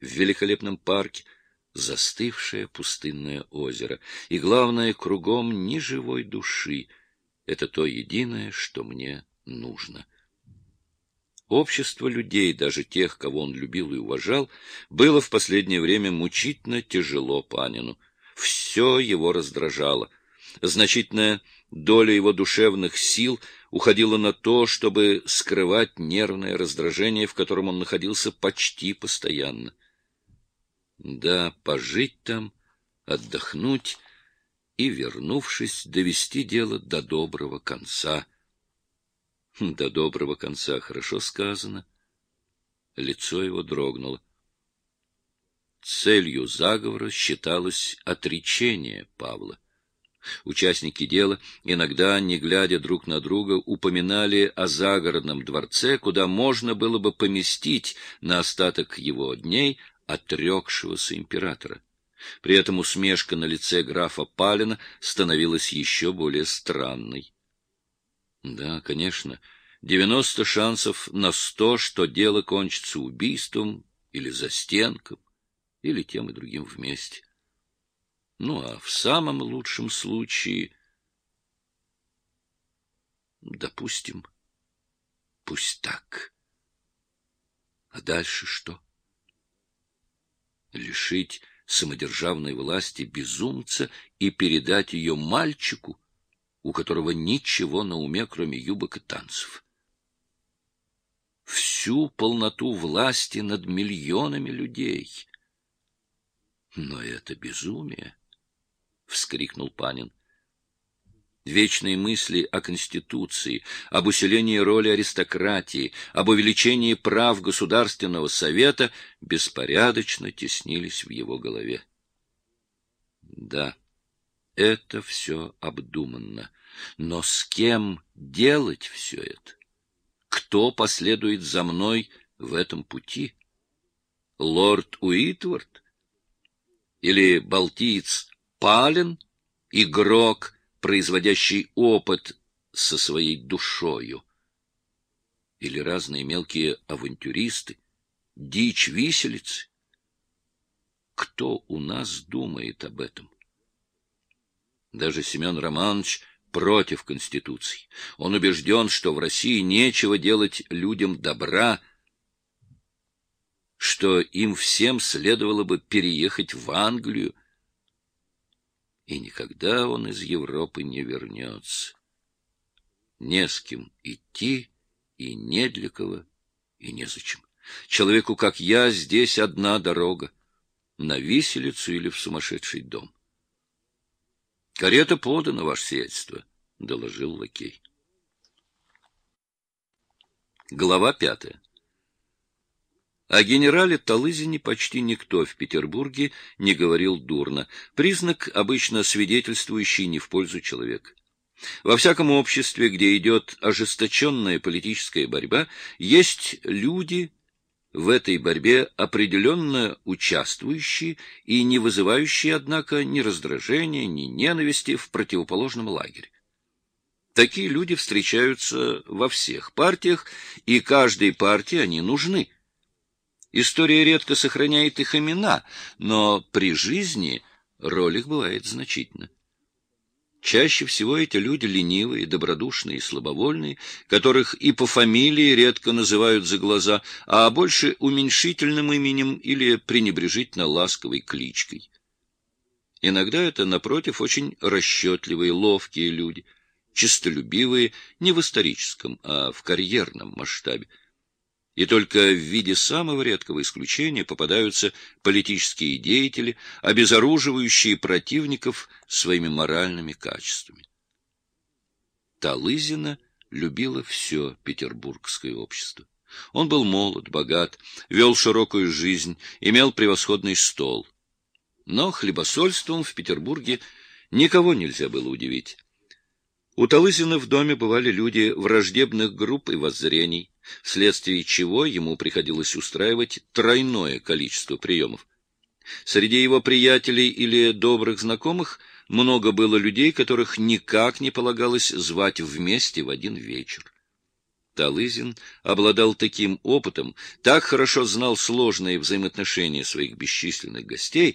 в великолепном парке, застывшее пустынное озеро, и, главное, кругом ни живой души. Это то единое, что мне нужно. Общество людей, даже тех, кого он любил и уважал, было в последнее время мучительно тяжело Панину. Все его раздражало. Значительная доля его душевных сил уходила на то, чтобы скрывать нервное раздражение, в котором он находился почти постоянно. Да, пожить там, отдохнуть и, вернувшись, довести дело до доброго конца — до доброго конца хорошо сказано. Лицо его дрогнуло. Целью заговора считалось отречение Павла. Участники дела, иногда, не глядя друг на друга, упоминали о загородном дворце, куда можно было бы поместить на остаток его дней отрекшегося императора. При этом усмешка на лице графа Палина становилась еще более странной. Да, конечно, девяносто шансов на сто, что дело кончится убийством или застенком, или тем и другим вместе. Ну, а в самом лучшем случае... Допустим, пусть так. А дальше что? Лишить самодержавной власти безумца и передать ее мальчику, у которого ничего на уме, кроме юбок и танцев. Всю полноту власти над миллионами людей. Но это безумие, — вскрикнул Панин. Вечные мысли о Конституции, об усилении роли аристократии, об увеличении прав Государственного Совета беспорядочно теснились в его голове. Да, это все обдуманно. Но с кем делать все это? Кто последует за мной в этом пути? Лорд Уитвард? Или балтиец Пален, игрок, производящий опыт со своей душою? Или разные мелкие авантюристы, дичь виселицы? Кто у нас думает об этом? Даже Семен Романович против Конституции. Он убежден, что в России нечего делать людям добра, что им всем следовало бы переехать в Англию, и никогда он из Европы не вернется. Не с кем идти, и не для кого, и незачем. Человеку, как я, здесь одна дорога — на виселицу или в сумасшедший дом. — Карета подана, ваше сиятельство, — доложил лакей. Глава пятая. О генерале Талызине почти никто в Петербурге не говорил дурно, признак, обычно свидетельствующий не в пользу человека. Во всяком обществе, где идет ожесточенная политическая борьба, есть люди, в этой борьбе определенно участвующие и не вызывающие, однако, ни раздражения, ни ненависти в противоположном лагере. Такие люди встречаются во всех партиях, и каждой партии они нужны. История редко сохраняет их имена, но при жизни роль их бывает значительна. Чаще всего эти люди ленивые, добродушные и слабовольные, которых и по фамилии редко называют за глаза, а больше уменьшительным именем или пренебрежительно ласковой кличкой. Иногда это, напротив, очень расчетливые, ловкие люди, честолюбивые не в историческом, а в карьерном масштабе, и только в виде самого редкого исключения попадаются политические деятели, обезоруживающие противников своими моральными качествами. Талызина любила все петербургское общество. Он был молод, богат, вел широкую жизнь, имел превосходный стол. Но хлебосольством в Петербурге никого нельзя было удивить. У Талызина в доме бывали люди враждебных групп и воззрений, вследствие чего ему приходилось устраивать тройное количество приемов. Среди его приятелей или добрых знакомых много было людей, которых никак не полагалось звать вместе в один вечер. Талызин обладал таким опытом, так хорошо знал сложные взаимоотношения своих бесчисленных гостей,